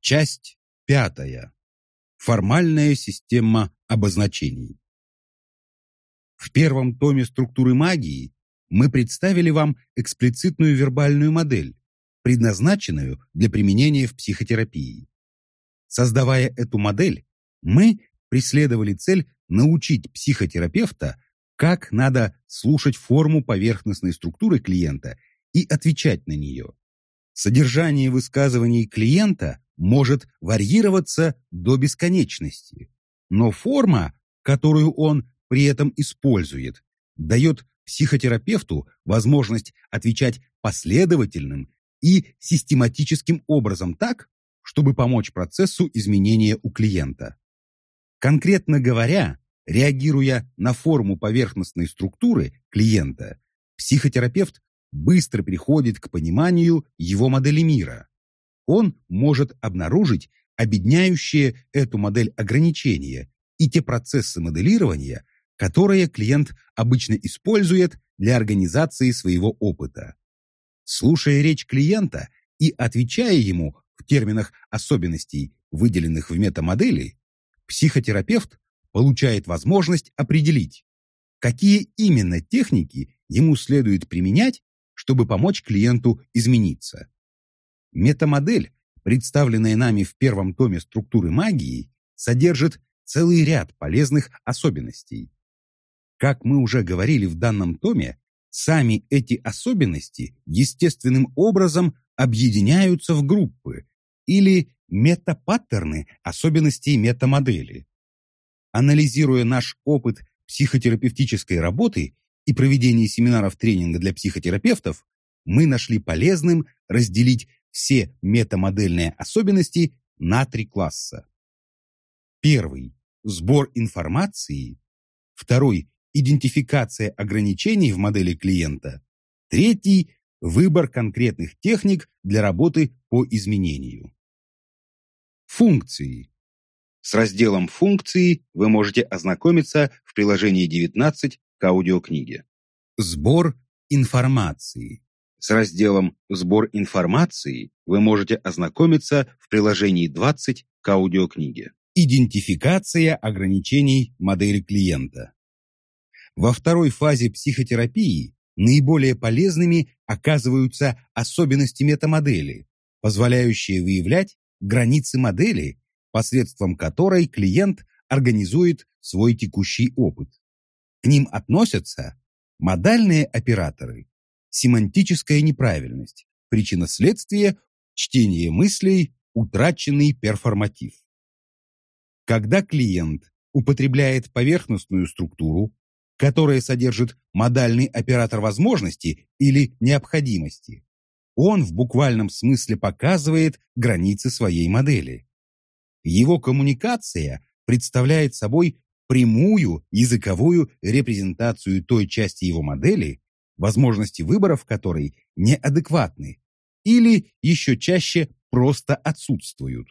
Часть пятая. Формальная система обозначений. В первом томе структуры магии мы представили вам эксплицитную вербальную модель, предназначенную для применения в психотерапии. Создавая эту модель, мы преследовали цель научить психотерапевта, как надо слушать форму поверхностной структуры клиента и отвечать на нее. Содержание высказываний клиента может варьироваться до бесконечности, но форма, которую он при этом использует, дает психотерапевту возможность отвечать последовательным и систематическим образом так, чтобы помочь процессу изменения у клиента. Конкретно говоря, реагируя на форму поверхностной структуры клиента, психотерапевт быстро приходит к пониманию его модели мира. Он может обнаружить объединяющие эту модель ограничения и те процессы моделирования, которые клиент обычно использует для организации своего опыта. Слушая речь клиента и отвечая ему в терминах особенностей, выделенных в метамодели, психотерапевт получает возможность определить, какие именно техники ему следует применять чтобы помочь клиенту измениться. Метамодель, представленная нами в первом томе структуры магии, содержит целый ряд полезных особенностей. Как мы уже говорили в данном томе, сами эти особенности естественным образом объединяются в группы или метапаттерны особенностей метамодели. Анализируя наш опыт психотерапевтической работы и проведении семинаров тренинга для психотерапевтов мы нашли полезным разделить все метамодельные особенности на три класса. Первый – сбор информации. Второй – идентификация ограничений в модели клиента. Третий – выбор конкретных техник для работы по изменению. Функции. С разделом «Функции» вы можете ознакомиться в приложении 19 к аудиокниге. Сбор информации. С разделом «Сбор информации» вы можете ознакомиться в приложении 20 к аудиокниге. Идентификация ограничений модели клиента. Во второй фазе психотерапии наиболее полезными оказываются особенности метамодели, позволяющие выявлять границы модели, посредством которой клиент организует свой текущий опыт. К ним относятся модальные операторы, семантическая неправильность, причинно-следствие, чтение мыслей, утраченный перформатив. Когда клиент употребляет поверхностную структуру, которая содержит модальный оператор возможности или необходимости, он в буквальном смысле показывает границы своей модели. Его коммуникация представляет собой прямую языковую репрезентацию той части его модели, возможности выборов которой неадекватны или еще чаще просто отсутствуют.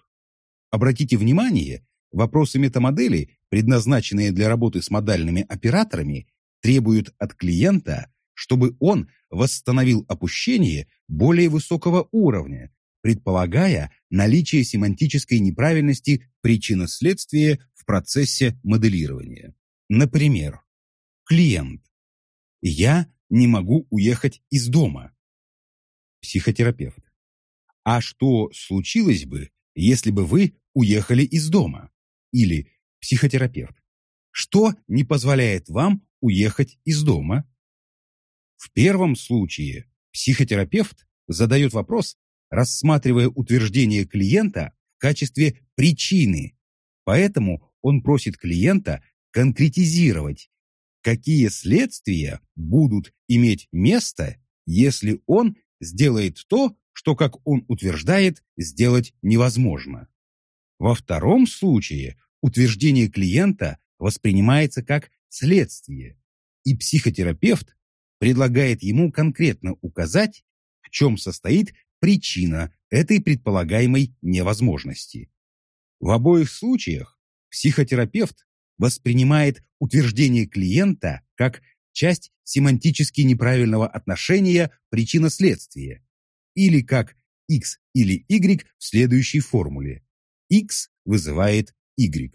Обратите внимание, вопросы метамодели, предназначенные для работы с модальными операторами, требуют от клиента, чтобы он восстановил опущение более высокого уровня, предполагая наличие семантической неправильности причинно-следствия процессе моделирования. Например, клиент. Я не могу уехать из дома. Психотерапевт. А что случилось бы, если бы вы уехали из дома? Или психотерапевт. Что не позволяет вам уехать из дома? В первом случае психотерапевт задает вопрос, рассматривая утверждение клиента в качестве причины, поэтому он просит клиента конкретизировать, какие следствия будут иметь место, если он сделает то, что, как он утверждает, сделать невозможно. Во втором случае утверждение клиента воспринимается как следствие, и психотерапевт предлагает ему конкретно указать, в чем состоит причина этой предполагаемой невозможности. В обоих случаях Психотерапевт воспринимает утверждение клиента как часть семантически неправильного отношения причина-следствия или как x или y в следующей формуле. x вызывает y.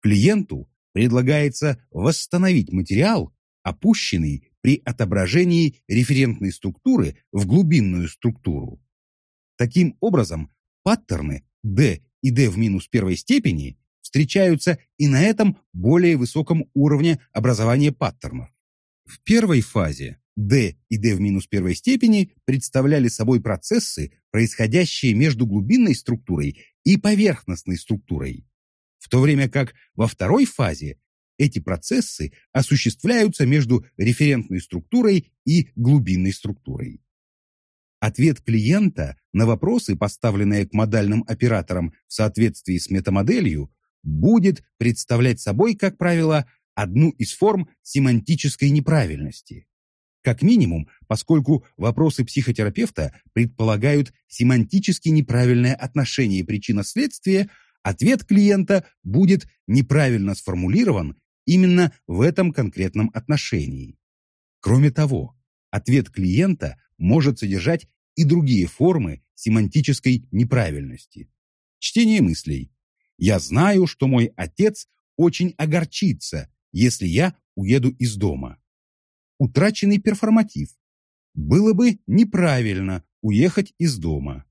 Клиенту предлагается восстановить материал, опущенный при отображении референтной структуры в глубинную структуру. Таким образом, паттерны D и D в минус первой степени встречаются и на этом более высоком уровне образования паттернов. В первой фазе D и D в минус первой степени представляли собой процессы, происходящие между глубинной структурой и поверхностной структурой, в то время как во второй фазе эти процессы осуществляются между референтной структурой и глубинной структурой. Ответ клиента на вопросы, поставленные к модальным операторам в соответствии с метамоделью, будет представлять собой, как правило, одну из форм семантической неправильности. Как минимум, поскольку вопросы психотерапевта предполагают семантически неправильное отношение причина-следствия, ответ клиента будет неправильно сформулирован именно в этом конкретном отношении. Кроме того, ответ клиента может содержать и другие формы семантической неправильности. Чтение мыслей. Я знаю, что мой отец очень огорчится, если я уеду из дома. Утраченный перформатив. Было бы неправильно уехать из дома.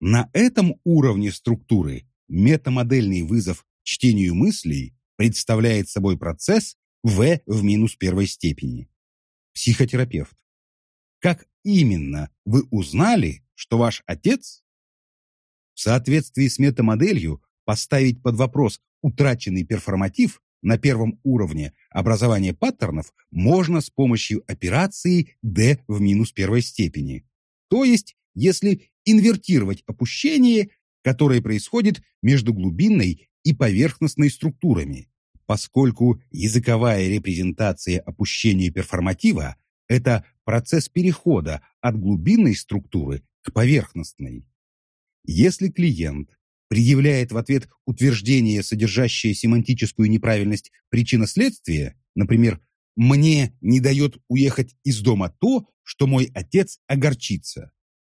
На этом уровне структуры метамодельный вызов чтению мыслей представляет собой процесс В в минус первой степени. Психотерапевт. Как именно вы узнали, что ваш отец? В соответствии с метамоделью поставить под вопрос утраченный перформатив на первом уровне образования паттернов можно с помощью операции D в минус первой степени. То есть, если инвертировать опущение, которое происходит между глубинной и поверхностной структурами, поскольку языковая репрезентация опущения перформатива – это процесс перехода от глубинной структуры к поверхностной. Если клиент предъявляет в ответ утверждение, содержащее семантическую неправильность причинно-следствия, например, «мне не дает уехать из дома то, что мой отец огорчится»,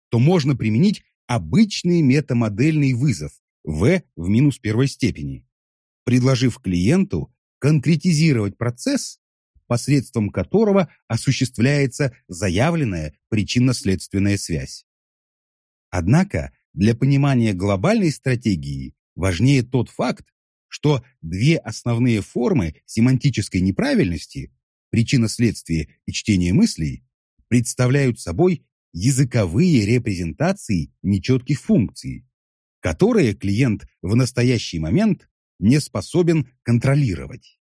то можно применить обычный метамодельный вызов В в минус первой степени, предложив клиенту конкретизировать процесс, посредством которого осуществляется заявленная причинно-следственная связь. Однако для понимания глобальной стратегии важнее тот факт, что две основные формы семантической неправильности – причина-следствие и чтение мыслей – представляют собой языковые репрезентации нечетких функций, которые клиент в настоящий момент не способен контролировать.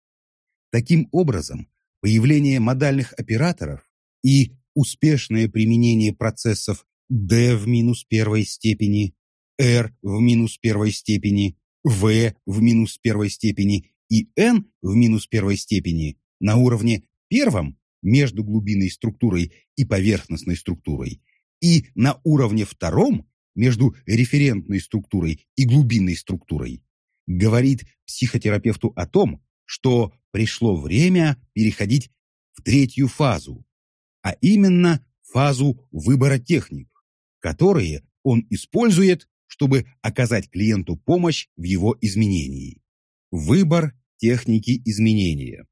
Таким образом, появление модальных операторов и успешное применение процессов d в минус первой степени, r в минус первой степени, v в минус первой степени и n в минус первой степени на уровне первом между глубинной структурой и поверхностной структурой и на уровне втором между референтной структурой и глубинной структурой. Говорит психотерапевту о том, что пришло время переходить в третью фазу, а именно фазу выбора техник, которые он использует, чтобы оказать клиенту помощь в его изменении. Выбор техники изменения.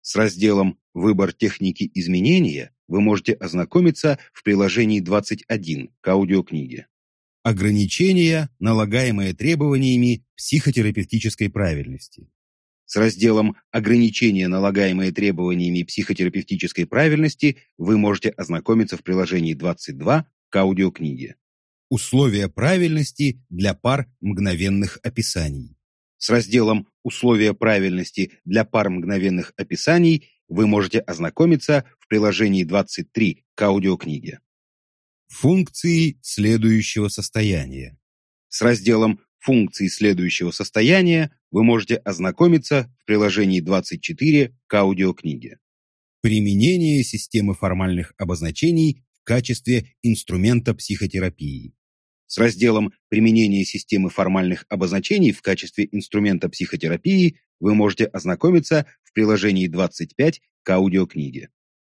С разделом «Выбор техники изменения» вы можете ознакомиться в приложении 21 к аудиокниге. Ограничения, налагаемые требованиями психотерапевтической правильности. С разделом «Ограничения, налагаемые требованиями психотерапевтической правильности» вы можете ознакомиться в приложении 22 к аудиокниге. Условия правильности для пар мгновенных описаний. С разделом «Условия правильности для пар мгновенных описаний» вы можете ознакомиться в приложении 23 к аудиокниге. Функции следующего состояния. С разделом «Функции следующего состояния» вы можете ознакомиться в приложении 24 к аудиокниге. Применение системы формальных обозначений качестве инструмента психотерапии. С разделом «Применение системы формальных обозначений в качестве инструмента психотерапии» вы можете ознакомиться в приложении 25 к аудиокниге.